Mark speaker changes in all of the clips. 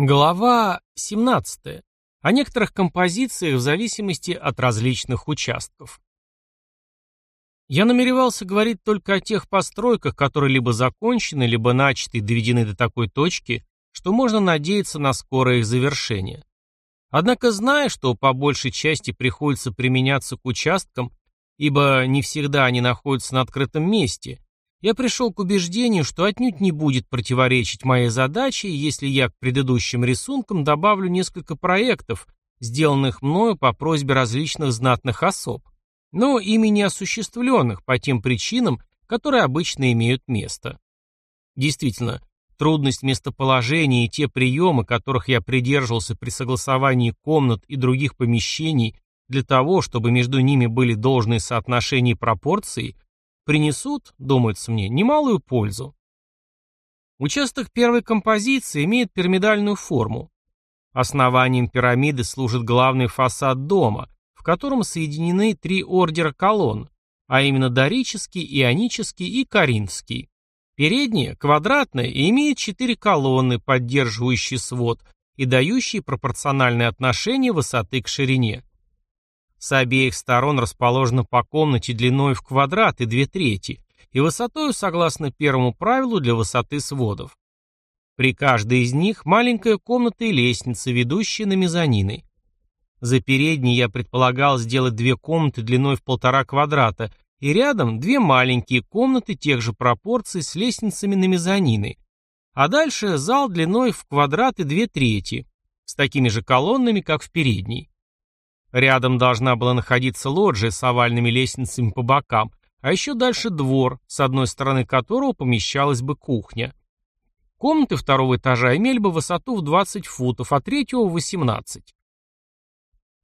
Speaker 1: Глава 17. О некоторых композициях в зависимости от различных участков. Я намеревался говорить только о тех постройках, которые либо закончены, либо начаты и доведены до такой точки, что можно надеяться на скорое их завершение. Однако, зная, что по большей части приходится применяться к участкам, ибо не всегда они находятся на открытом месте, я пришел к убеждению, что отнюдь не будет противоречить моей задаче, если я к предыдущим рисункам добавлю несколько проектов, сделанных мною по просьбе различных знатных особ, но ими осуществленных по тем причинам, которые обычно имеют место. Действительно, трудность местоположения и те приемы, которых я придерживался при согласовании комнат и других помещений для того, чтобы между ними были должные соотношения и пропорции – принесут, думается мне, немалую пользу. Участок первой композиции имеет пирамидальную форму. Основанием пирамиды служит главный фасад дома, в котором соединены три ордера колонн, а именно дорический, ионический и коринфский. Передняя, квадратная, и имеет четыре колонны, поддерживающие свод и дающие пропорциональное отношение высоты к ширине. С обеих сторон расположена по комнате длиной в квадрат и две трети, и высотой, согласно первому правилу, для высоты сводов. При каждой из них маленькая комната и лестница, ведущие на мезонины. За передней я предполагал сделать две комнаты длиной в полтора квадрата и рядом две маленькие комнаты тех же пропорций с лестницами на мезонины, а дальше зал длиной в квадрат и две трети, с такими же колоннами, как в передней. Рядом должна была находиться лоджия с овальными лестницами по бокам, а еще дальше двор, с одной стороны которого помещалась бы кухня. Комнаты второго этажа имели бы высоту в 20 футов, а третьего в 18.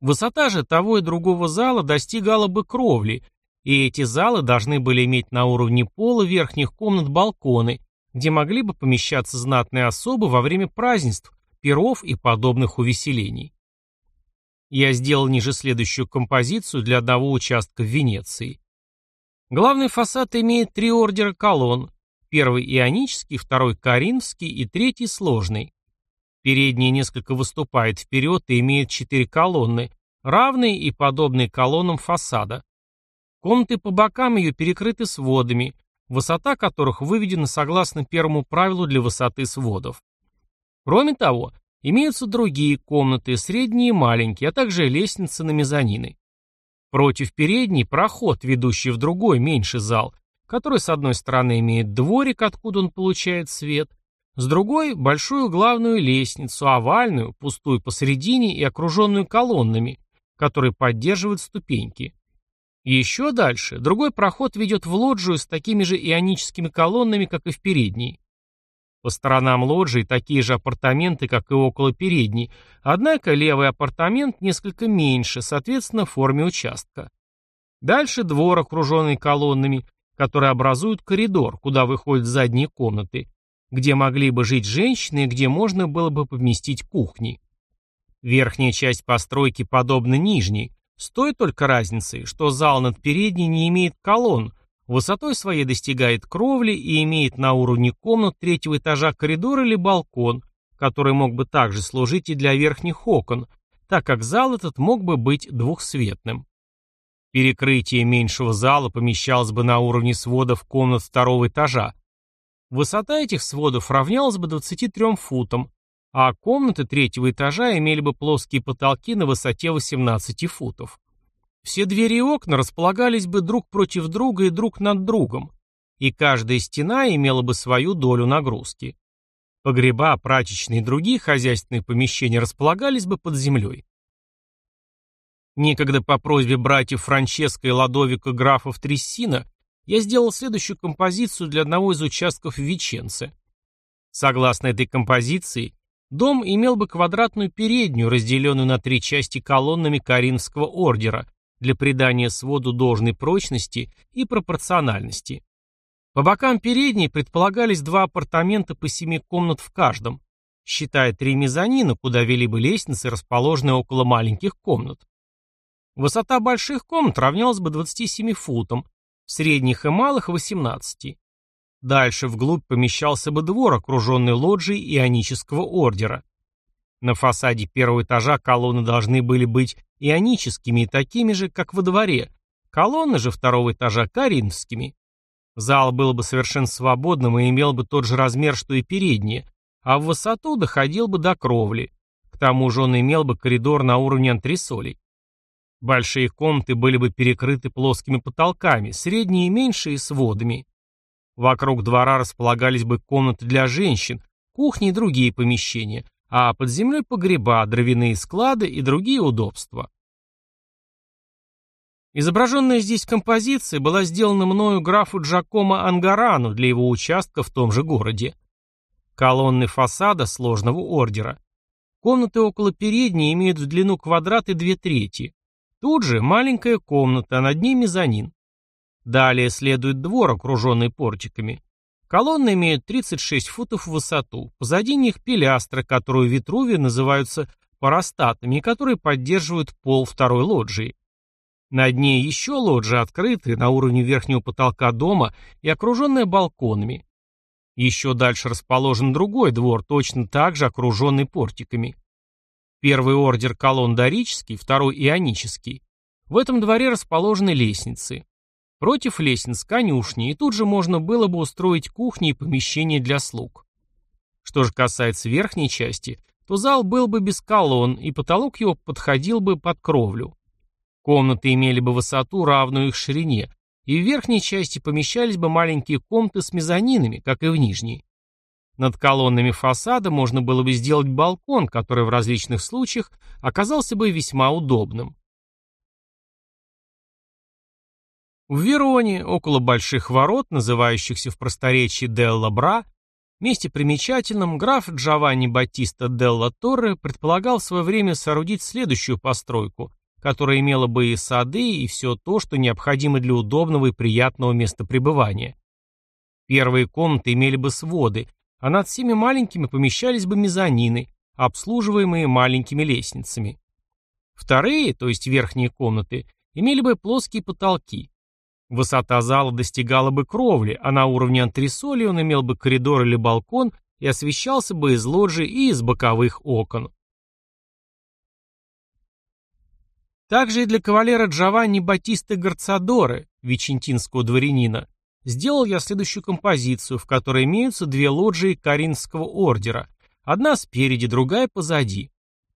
Speaker 1: Высота же того и другого зала достигала бы кровли, и эти залы должны были иметь на уровне пола верхних комнат балконы, где могли бы помещаться знатные особы во время празднеств, пиров и подобных увеселений. Я сделал ниже следующую композицию для одного участка в Венеции. Главный фасад имеет три ордера колонн. Первый ионический, второй коринфский и третий сложный. Передний несколько выступает вперед и имеет четыре колонны, равные и подобные колоннам фасада. Комнаты по бокам ее перекрыты сводами, высота которых выведена согласно первому правилу для высоты сводов. Кроме того, Имеются другие комнаты, средние и маленькие, а также лестницы на мезонины. Против передней проход, ведущий в другой, меньший зал, который с одной стороны имеет дворик, откуда он получает свет, с другой – большую главную лестницу, овальную, пустую посередине и окруженную колоннами, которые поддерживают ступеньки. Еще дальше другой проход ведет в лоджию с такими же ионическими колоннами, как и в передней. По сторонам лоджии такие же апартаменты, как и около передней, однако левый апартамент несколько меньше, соответственно, форме участка. Дальше двор, окруженный колоннами, которые образуют коридор, куда выходят задние комнаты, где могли бы жить женщины и где можно было бы поместить кухни. Верхняя часть постройки подобна нижней, с той только разницей, что зал над передней не имеет колонн, Высотой своей достигает кровли и имеет на уровне комнат третьего этажа коридор или балкон, который мог бы также служить и для верхних окон, так как зал этот мог бы быть двухсветным. Перекрытие меньшего зала помещалось бы на уровне сводов комнат второго этажа. Высота этих сводов равнялась бы 23 футам, а комнаты третьего этажа имели бы плоские потолки на высоте 18 футов. Все двери и окна располагались бы друг против друга и друг над другом, и каждая стена имела бы свою долю нагрузки. Погреба, прачечные и другие хозяйственные помещения располагались бы под землей. Некогда по просьбе братьев Франческо и Ладовика графов Трессина я сделал следующую композицию для одного из участков Веченце. Согласно этой композиции, дом имел бы квадратную переднюю, разделенную на три части колоннами Каринского ордера, для придания своду должной прочности и пропорциональности. По бокам передней предполагались два апартамента по семи комнат в каждом, считая три мезонина, куда вели бы лестницы, расположенные около маленьких комнат. Высота больших комнат равнялась бы 27 футам, средних и малых – 18. Дальше вглубь помещался бы двор, окруженный лоджией ионического ордера. На фасаде первого этажа колонны должны были быть ионическими и такими же, как во дворе, колонны же второго этажа коринфскими. Зал был бы совершенно свободным и имел бы тот же размер, что и передние, а в высоту доходил бы до кровли. К тому же он имел бы коридор на уровне антресолей. Большие комнаты были бы перекрыты плоскими потолками, средние и меньшие – сводами. Вокруг двора располагались бы комнаты для женщин, кухни и другие помещения, а под землей погреба, дровяные склады и другие удобства. Изображенная здесь композиция была сделана мною графу Джакомо Ангарану для его участка в том же городе. Колонны фасада сложного ордера. Комнаты около передней имеют в длину квадраты две трети. Тут же маленькая комната, над ней мезонин. Далее следует двор, окруженный портиками. Колонны имеют 36 футов в высоту. Позади них пилястры, которые в Витруве называются парастатами, которые поддерживают пол второй лоджии. Над ней еще лоджии открытые на уровне верхнего потолка дома и окруженная балконами. Еще дальше расположен другой двор, точно так же окруженный портиками. Первый ордер колонн дорический, второй ионический. В этом дворе расположены лестницы. Против лестниц конюшни, и тут же можно было бы устроить кухни и помещения для слуг. Что же касается верхней части, то зал был бы без колонн, и потолок его подходил бы под кровлю. Комнаты имели бы высоту, равную их ширине, и в верхней части помещались бы маленькие комнаты с мезонинами, как и в нижней. Над колоннами фасада можно было бы сделать балкон, который в различных случаях оказался бы весьма удобным. В Вероне, около больших ворот, называющихся в просторечии Делла Бра, месте примечательном, граф Джованни Батиста Делла Торре предполагал в свое время соорудить следующую постройку, которая имела бы и сады, и все то, что необходимо для удобного и приятного места пребывания. Первые комнаты имели бы своды, а над всеми маленькими помещались бы мезонины, обслуживаемые маленькими лестницами. Вторые, то есть верхние комнаты, имели бы плоские потолки, Высота зала достигала бы кровли, а на уровне антресоли он имел бы коридор или балкон и освещался бы из лоджии и из боковых окон. Также и для кавалера Джованни Батиста Гарцадоре, вичентинского дворянина, сделал я следующую композицию, в которой имеются две лоджии Каринского ордера, одна спереди, другая позади.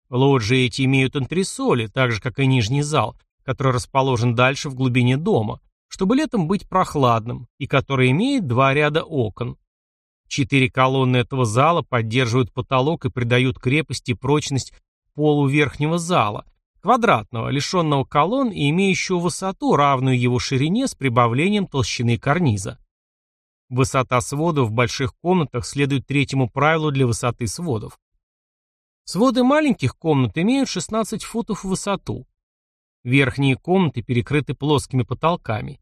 Speaker 1: Лоджии эти имеют антресоли, так же, как и нижний зал, который расположен дальше в глубине дома, чтобы летом быть прохладным, и который имеет два ряда окон. Четыре колонны этого зала поддерживают потолок и придают крепость и прочность полу верхнего зала, квадратного, лишенного колонн и имеющего высоту, равную его ширине с прибавлением толщины карниза. Высота сводов в больших комнатах следует третьему правилу для высоты сводов. Своды маленьких комнат имеют 16 футов в высоту. Верхние комнаты перекрыты плоскими потолками.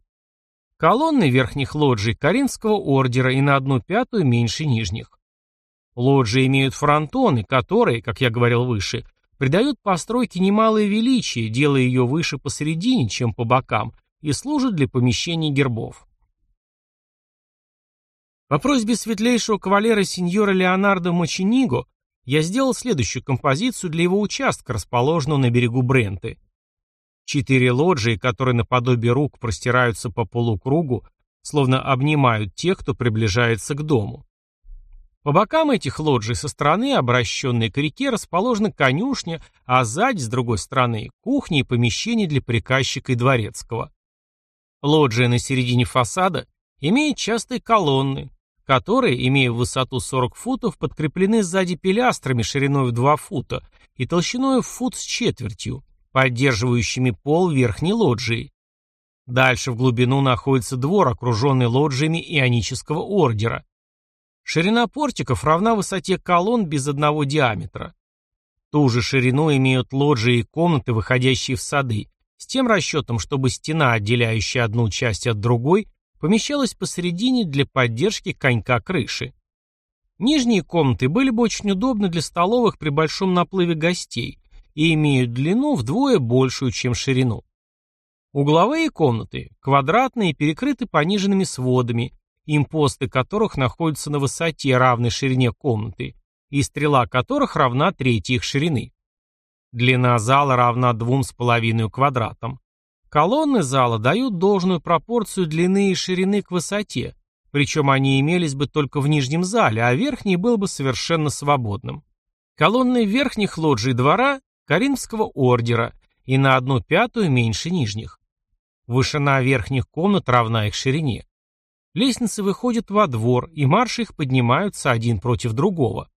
Speaker 1: Колонны верхних лоджий Каринского ордера и на одну пятую меньше нижних. Лоджии имеют фронтоны, которые, как я говорил выше, придают постройке немалое величие, делая ее выше посередине, чем по бокам, и служат для помещений гербов. По просьбе светлейшего кавалера сеньора Леонардо Мочениго я сделал следующую композицию для его участка, расположенного на берегу Бренты. Четыре лоджии, которые наподобие рук простираются по полукругу, словно обнимают тех, кто приближается к дому. По бокам этих лоджий со стороны, обращенной к реке, расположена конюшня, а сзади, с другой стороны, кухня и помещение для приказчика и дворецкого. Лоджия на середине фасада имеет частые колонны, которые, имея высоту 40 футов, подкреплены сзади пилястрами шириной в 2 фута и толщиной в фут с четвертью, поддерживающими пол верхней лоджии. Дальше в глубину находится двор, окруженный лоджиями ионического ордера. Ширина портиков равна высоте колонн без одного диаметра. Ту же ширину имеют лоджии и комнаты, выходящие в сады, с тем расчетом, чтобы стена, отделяющая одну часть от другой, помещалась посередине для поддержки конька крыши. Нижние комнаты были бы очень удобны для столовых при большом наплыве гостей, и имеют длину вдвое большую, чем ширину. Угловые комнаты квадратные и перекрыты пониженными сводами, импосты которых находятся на высоте, равной ширине комнаты, и стрела которых равна трети их ширины. Длина зала равна двум с половиной квадратам. Колонны зала дают должную пропорцию длины и ширины к высоте, причем они имелись бы только в нижнем зале, а верхний был бы совершенно свободным. Колонны верхних лоджий двора Каринского ордера и на одну пятую меньше нижних. Вышина верхних комнат равна их ширине. Лестницы выходят во двор, и марши их поднимаются один против другого.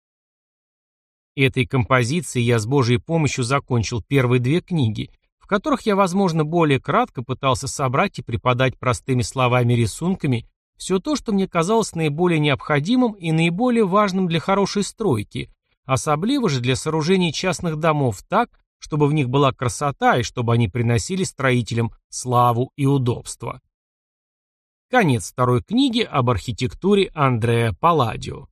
Speaker 1: Этой композицией я с Божьей помощью закончил первые две книги, в которых я, возможно, более кратко пытался собрать и преподать простыми словами и рисунками все то, что мне казалось наиболее необходимым и наиболее важным для хорошей стройки, особливо же для сооружения частных домов так, чтобы в них была красота и чтобы они приносили строителям славу и удобство. Конец второй книги об архитектуре Андреа Палладио.